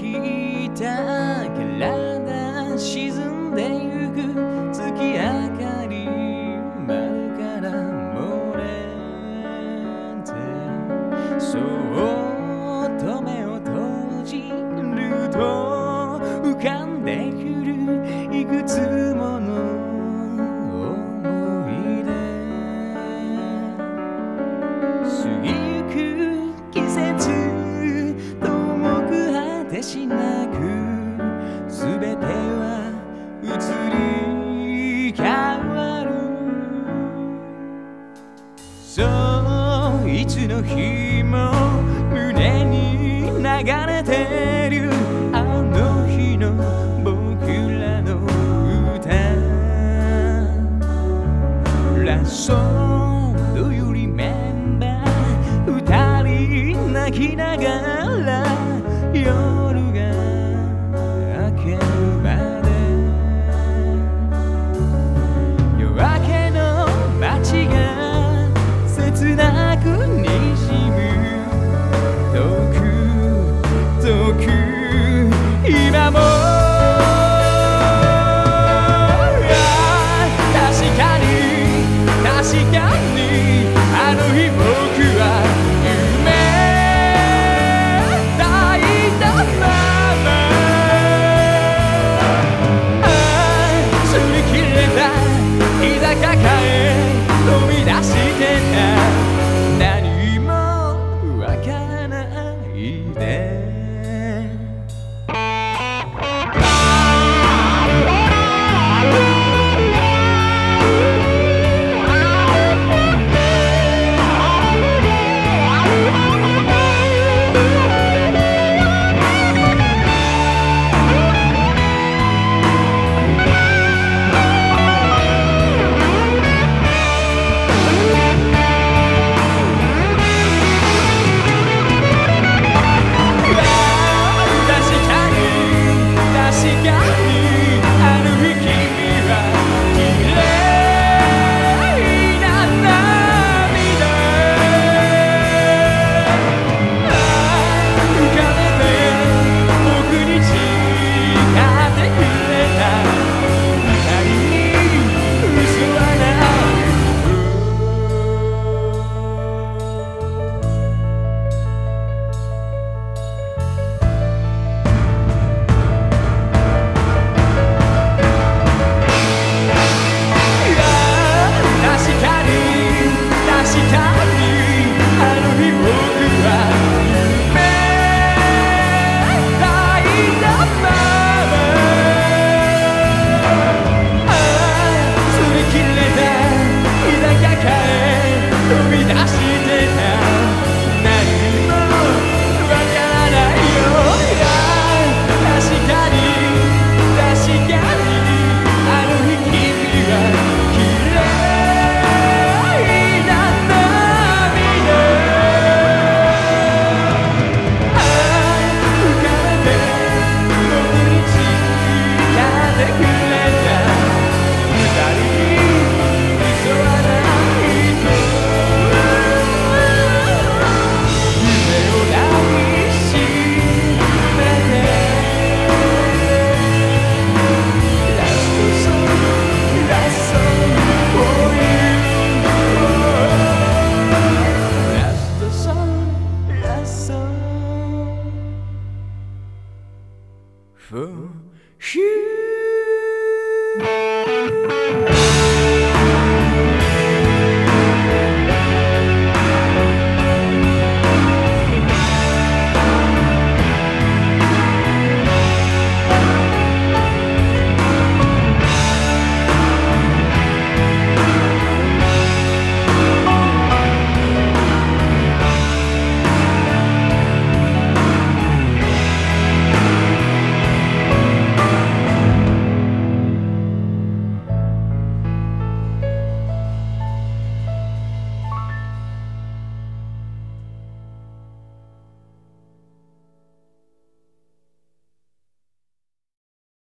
聞いた。体沈んでゆく。月明しなく全ては移り変わるそういつの日も胸に流れてるあの日の僕らの歌。ラソードよりメンバー二人泣きながら you for.